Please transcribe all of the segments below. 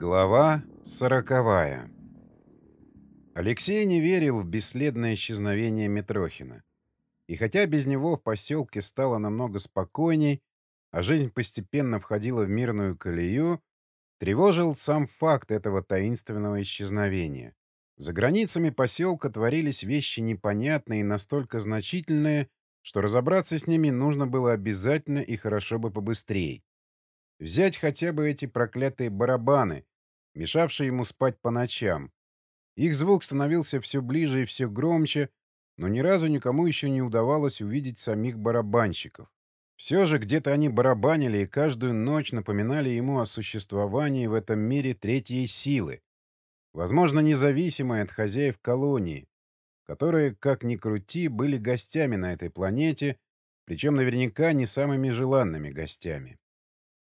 Глава сороковая Алексей не верил в бесследное исчезновение Митрохина. И хотя без него в поселке стало намного спокойней, а жизнь постепенно входила в мирную колею, тревожил сам факт этого таинственного исчезновения. За границами поселка творились вещи непонятные и настолько значительные, что разобраться с ними нужно было обязательно и хорошо бы побыстрее. Взять хотя бы эти проклятые барабаны, мешавшие ему спать по ночам. Их звук становился все ближе и все громче, но ни разу никому еще не удавалось увидеть самих барабанщиков. Все же где-то они барабанили и каждую ночь напоминали ему о существовании в этом мире третьей силы, возможно, независимой от хозяев колонии, которые, как ни крути, были гостями на этой планете, причем наверняка не самыми желанными гостями.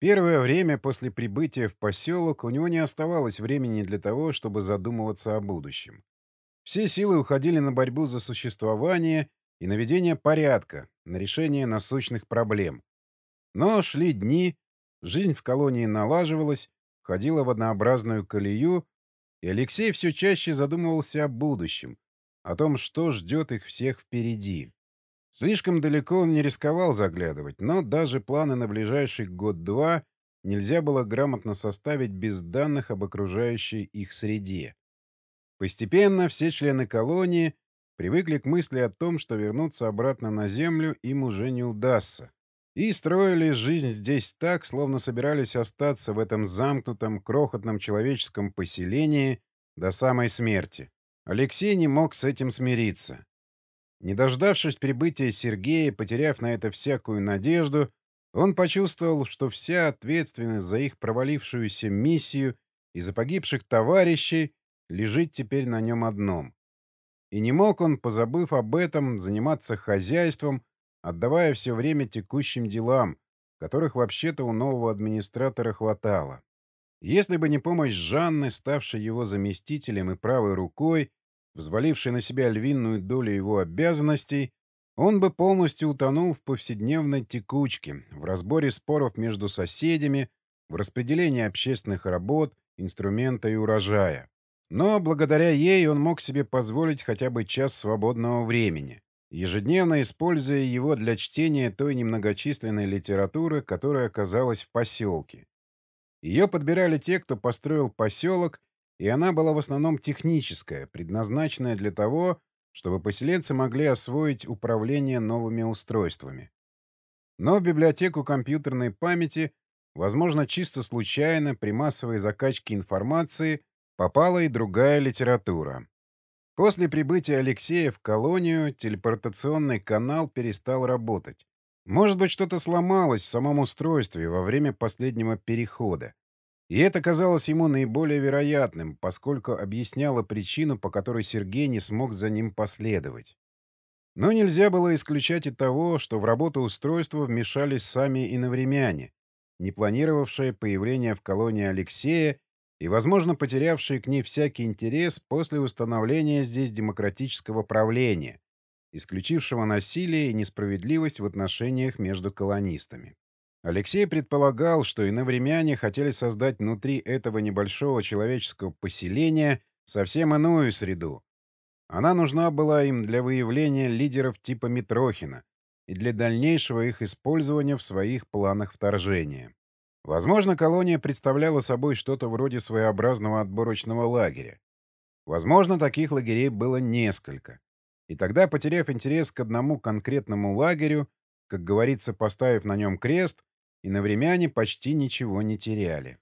Первое время после прибытия в поселок у него не оставалось времени для того, чтобы задумываться о будущем. Все силы уходили на борьбу за существование и наведение порядка, на решение насущных проблем. Но шли дни, жизнь в колонии налаживалась, входила в однообразную колею, и Алексей все чаще задумывался о будущем, о том, что ждет их всех впереди. Слишком далеко он не рисковал заглядывать, но даже планы на ближайший год-два нельзя было грамотно составить без данных об окружающей их среде. Постепенно все члены колонии привыкли к мысли о том, что вернуться обратно на Землю им уже не удастся. И строили жизнь здесь так, словно собирались остаться в этом замкнутом, крохотном человеческом поселении до самой смерти. Алексей не мог с этим смириться. Не дождавшись прибытия Сергея, потеряв на это всякую надежду, он почувствовал, что вся ответственность за их провалившуюся миссию и за погибших товарищей лежит теперь на нем одном. И не мог он, позабыв об этом, заниматься хозяйством, отдавая все время текущим делам, которых вообще-то у нового администратора хватало. Если бы не помощь Жанны, ставшей его заместителем и правой рукой, взваливший на себя львиную долю его обязанностей, он бы полностью утонул в повседневной текучке, в разборе споров между соседями, в распределении общественных работ, инструмента и урожая. Но благодаря ей он мог себе позволить хотя бы час свободного времени, ежедневно используя его для чтения той немногочисленной литературы, которая оказалась в поселке. Ее подбирали те, кто построил поселок и она была в основном техническая, предназначенная для того, чтобы поселенцы могли освоить управление новыми устройствами. Но в библиотеку компьютерной памяти, возможно, чисто случайно при массовой закачке информации попала и другая литература. После прибытия Алексея в колонию телепортационный канал перестал работать. Может быть, что-то сломалось в самом устройстве во время последнего перехода. И это казалось ему наиболее вероятным, поскольку объясняло причину, по которой Сергей не смог за ним последовать. Но нельзя было исключать и того, что в работу устройства вмешались сами иновремяне, не планировавшие появление в колонии Алексея и, возможно, потерявшие к ней всякий интерес после установления здесь демократического правления, исключившего насилие и несправедливость в отношениях между колонистами. Алексей предполагал, что иновремяне хотели создать внутри этого небольшого человеческого поселения совсем иную среду. Она нужна была им для выявления лидеров типа Митрохина и для дальнейшего их использования в своих планах вторжения. Возможно, колония представляла собой что-то вроде своеобразного отборочного лагеря. Возможно, таких лагерей было несколько. И тогда, потеряв интерес к одному конкретному лагерю, как говорится, поставив на нем крест, иновремяне почти ничего не теряли.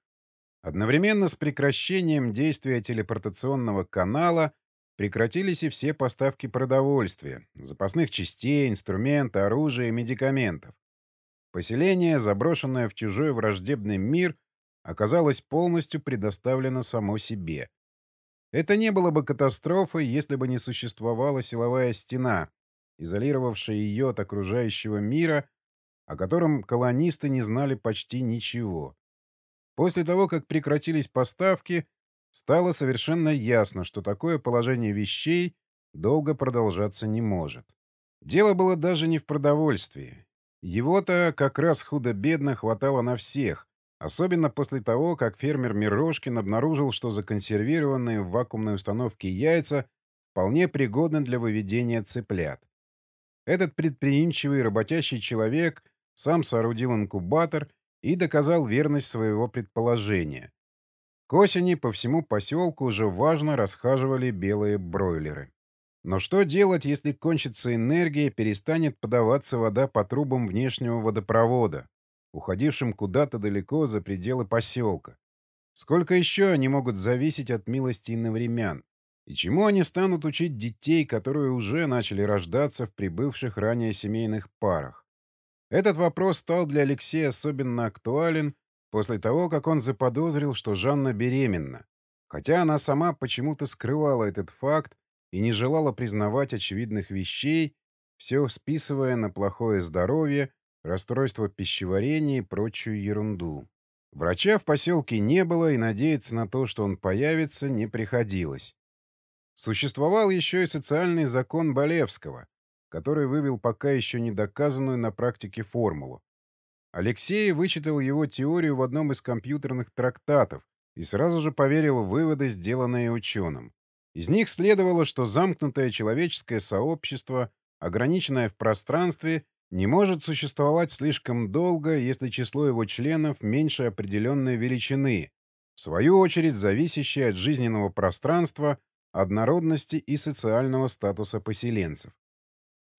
Одновременно с прекращением действия телепортационного канала прекратились и все поставки продовольствия, запасных частей, инструмента, оружия и медикаментов. Поселение, заброшенное в чужой враждебный мир, оказалось полностью предоставлено само себе. Это не было бы катастрофой, если бы не существовала силовая стена, изолировавшая ее от окружающего мира о котором колонисты не знали почти ничего. После того, как прекратились поставки, стало совершенно ясно, что такое положение вещей долго продолжаться не может. Дело было даже не в продовольствии. Его-то как раз худо-бедно хватало на всех, Особенно после того, как фермер Мирошкин обнаружил, что законсервированные в вакуумной установке яйца вполне пригодны для выведения цыплят. Этот предприимчивый работящий человек сам соорудил инкубатор и доказал верность своего предположения. К осени по всему поселку уже важно расхаживали белые бройлеры. Но что делать, если кончится энергия, перестанет подаваться вода по трубам внешнего водопровода, уходившим куда-то далеко за пределы поселка? Сколько еще они могут зависеть от милости иновремян? И чему они станут учить детей, которые уже начали рождаться в прибывших ранее семейных парах? Этот вопрос стал для Алексея особенно актуален после того, как он заподозрил, что Жанна беременна, хотя она сама почему-то скрывала этот факт и не желала признавать очевидных вещей, все списывая на плохое здоровье, расстройство пищеварения и прочую ерунду. Врача в поселке не было, и надеяться на то, что он появится, не приходилось. Существовал еще и социальный закон Болевского, который вывел пока еще недоказанную на практике формулу. Алексей вычитал его теорию в одном из компьютерных трактатов и сразу же поверил в выводы, сделанные ученым. Из них следовало, что замкнутое человеческое сообщество, ограниченное в пространстве, не может существовать слишком долго, если число его членов меньше определенной величины, в свою очередь зависящей от жизненного пространства, однородности и социального статуса поселенцев.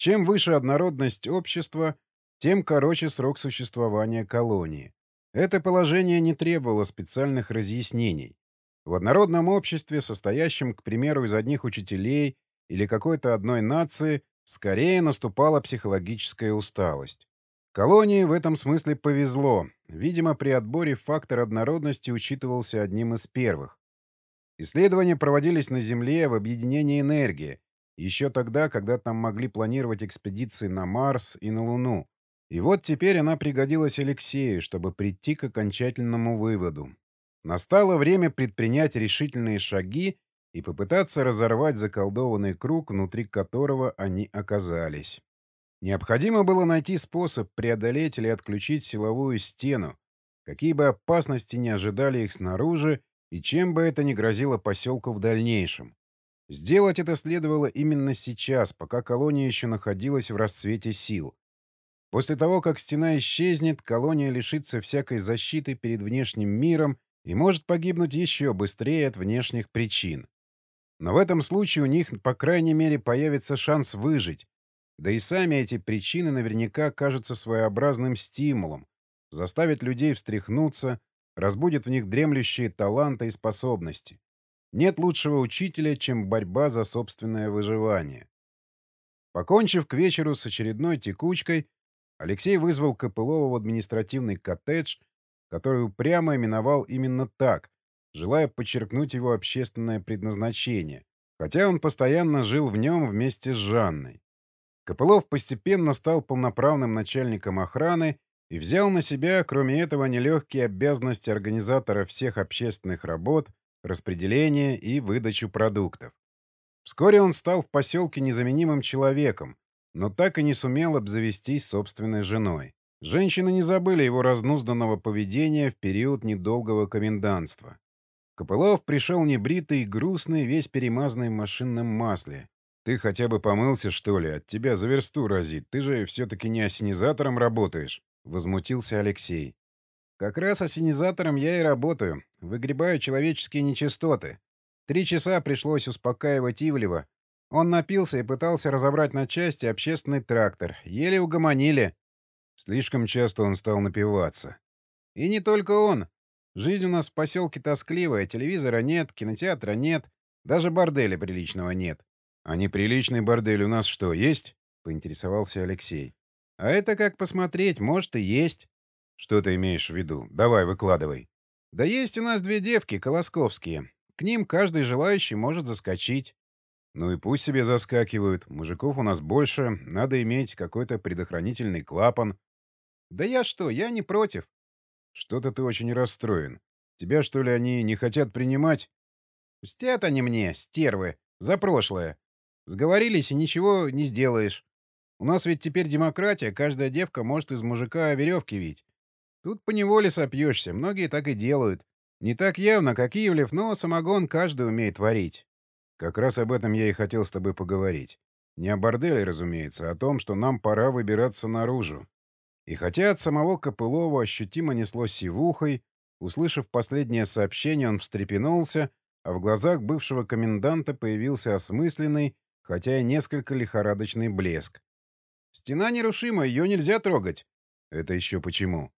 Чем выше однородность общества, тем короче срок существования колонии. Это положение не требовало специальных разъяснений. В однородном обществе, состоящем, к примеру, из одних учителей или какой-то одной нации, скорее наступала психологическая усталость. Колонии в этом смысле повезло. Видимо, при отборе фактор однородности учитывался одним из первых. Исследования проводились на Земле в объединении энергии, еще тогда, когда там могли планировать экспедиции на Марс и на Луну. И вот теперь она пригодилась Алексею, чтобы прийти к окончательному выводу. Настало время предпринять решительные шаги и попытаться разорвать заколдованный круг, внутри которого они оказались. Необходимо было найти способ преодолеть или отключить силовую стену, какие бы опасности не ожидали их снаружи и чем бы это ни грозило поселку в дальнейшем. Сделать это следовало именно сейчас, пока колония еще находилась в расцвете сил. После того, как стена исчезнет, колония лишится всякой защиты перед внешним миром и может погибнуть еще быстрее от внешних причин. Но в этом случае у них, по крайней мере, появится шанс выжить. Да и сами эти причины наверняка кажутся своеобразным стимулом, заставят людей встряхнуться, разбудят в них дремлющие таланты и способности. Нет лучшего учителя, чем борьба за собственное выживание. Покончив к вечеру с очередной текучкой, Алексей вызвал Копылова в административный коттедж который упрямо именовал именно так, желая подчеркнуть его общественное предназначение, хотя он постоянно жил в нем вместе с Жанной. Копылов постепенно стал полноправным начальником охраны и взял на себя, кроме этого, нелегкие обязанности организатора всех общественных работ, распределения и выдачу продуктов. Вскоре он стал в поселке незаменимым человеком, но так и не сумел обзавестись собственной женой. Женщины не забыли его разнузданного поведения в период недолгого комендантства. Копылов пришел небритый грустный, весь перемазанный в машинном масле. «Ты хотя бы помылся, что ли? От тебя за версту разит. Ты же все-таки не осенизатором работаешь», — возмутился Алексей. «Как раз осенизатором я и работаю. Выгребаю человеческие нечистоты. Три часа пришлось успокаивать Ивлева. Он напился и пытался разобрать на части общественный трактор. Еле угомонили. Слишком часто он стал напиваться. И не только он. Жизнь у нас в поселке тоскливая, телевизора нет, кинотеатра нет, даже борделя приличного нет. А неприличный бордель у нас что, есть? Поинтересовался Алексей. А это как посмотреть, может и есть. Что ты имеешь в виду? Давай, выкладывай. Да есть у нас две девки, колосковские. К ним каждый желающий может заскочить. Ну и пусть себе заскакивают. Мужиков у нас больше, надо иметь какой-то предохранительный клапан. Да я что, я не против. Что-то ты очень расстроен. Тебя, что ли, они не хотят принимать? Мстят они мне, стервы, за прошлое. Сговорились, и ничего не сделаешь. У нас ведь теперь демократия, каждая девка может из мужика веревки вить. Тут поневоле сопьешься, многие так и делают. Не так явно, как Ивлев, но самогон каждый умеет варить. Как раз об этом я и хотел с тобой поговорить. Не о борделе, разумеется, а о том, что нам пора выбираться наружу. И хотя от самого Копылова ощутимо несло сивухой, услышав последнее сообщение, он встрепенулся, а в глазах бывшего коменданта появился осмысленный, хотя и несколько лихорадочный блеск. «Стена нерушима, ее нельзя трогать». «Это еще почему?»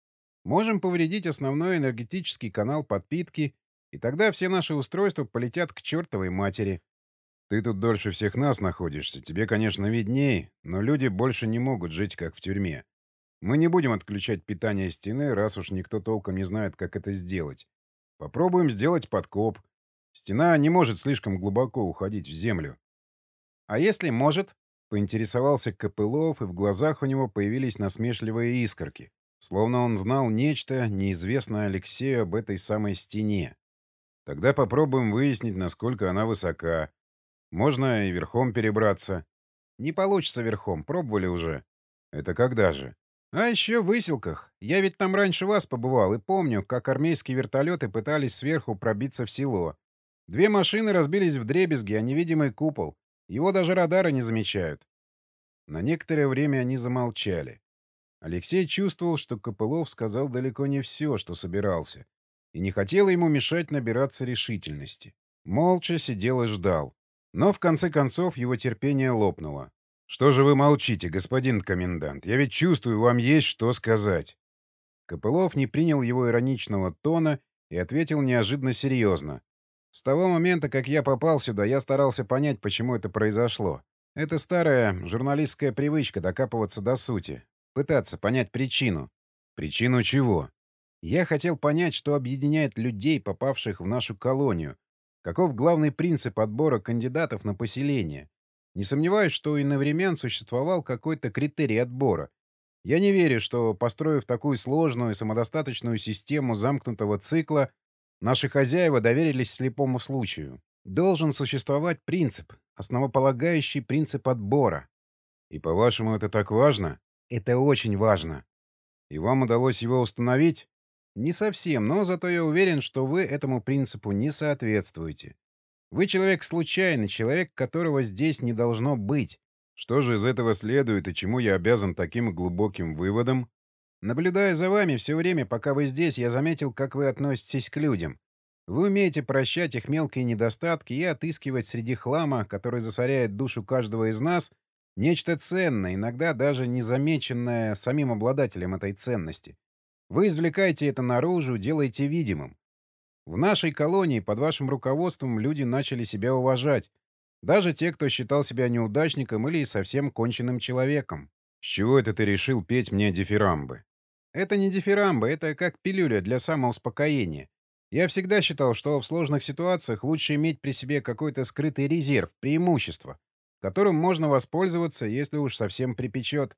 «Можем повредить основной энергетический канал подпитки, и тогда все наши устройства полетят к чертовой матери». «Ты тут дольше всех нас находишься. Тебе, конечно, видней, но люди больше не могут жить, как в тюрьме. Мы не будем отключать питание стены, раз уж никто толком не знает, как это сделать. Попробуем сделать подкоп. Стена не может слишком глубоко уходить в землю. А если может? Поинтересовался Копылов, и в глазах у него появились насмешливые искорки. Словно он знал нечто, неизвестное Алексею об этой самой стене. Тогда попробуем выяснить, насколько она высока. Можно и верхом перебраться. Не получится верхом, пробовали уже. Это когда же? А еще в выселках. Я ведь там раньше вас побывал и помню, как армейские вертолеты пытались сверху пробиться в село. Две машины разбились в дребезги, а невидимый купол. Его даже радары не замечают. На некоторое время они замолчали. Алексей чувствовал, что Копылов сказал далеко не все, что собирался, и не хотел ему мешать набираться решительности. Молча сидел и ждал. Но в конце концов его терпение лопнуло. «Что же вы молчите, господин комендант? Я ведь чувствую, вам есть что сказать». Копылов не принял его ироничного тона и ответил неожиданно серьезно. «С того момента, как я попал сюда, я старался понять, почему это произошло. Это старая журналистская привычка докапываться до сути, пытаться понять причину». «Причину чего?» «Я хотел понять, что объединяет людей, попавших в нашу колонию. Каков главный принцип отбора кандидатов на поселение?» Не сомневаюсь, что у иновремен существовал какой-то критерий отбора. Я не верю, что, построив такую сложную и самодостаточную систему замкнутого цикла, наши хозяева доверились слепому случаю. Должен существовать принцип, основополагающий принцип отбора. И, по-вашему, это так важно? Это очень важно. И вам удалось его установить? Не совсем, но зато я уверен, что вы этому принципу не соответствуете. Вы человек случайный, человек, которого здесь не должно быть. Что же из этого следует и чему я обязан таким глубоким выводом? Наблюдая за вами все время, пока вы здесь, я заметил, как вы относитесь к людям. Вы умеете прощать их мелкие недостатки и отыскивать среди хлама, который засоряет душу каждого из нас, нечто ценное, иногда даже незамеченное самим обладателем этой ценности. Вы извлекаете это наружу, делаете видимым. В нашей колонии под вашим руководством люди начали себя уважать. Даже те, кто считал себя неудачником или совсем конченным человеком. С чего это ты решил петь мне дифирамбы? Это не дифирамбы, это как пилюля для самоуспокоения. Я всегда считал, что в сложных ситуациях лучше иметь при себе какой-то скрытый резерв, преимущество, которым можно воспользоваться, если уж совсем припечет.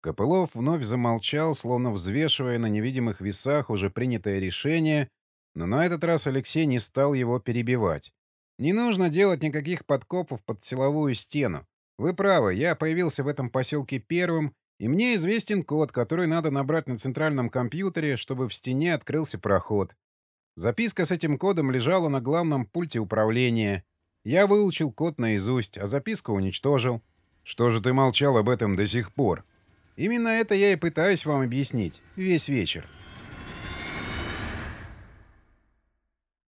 Копылов вновь замолчал, словно взвешивая на невидимых весах уже принятое решение — но на этот раз Алексей не стал его перебивать. «Не нужно делать никаких подкопов под силовую стену. Вы правы, я появился в этом поселке первым, и мне известен код, который надо набрать на центральном компьютере, чтобы в стене открылся проход. Записка с этим кодом лежала на главном пульте управления. Я выучил код наизусть, а записку уничтожил. Что же ты молчал об этом до сих пор? Именно это я и пытаюсь вам объяснить весь вечер.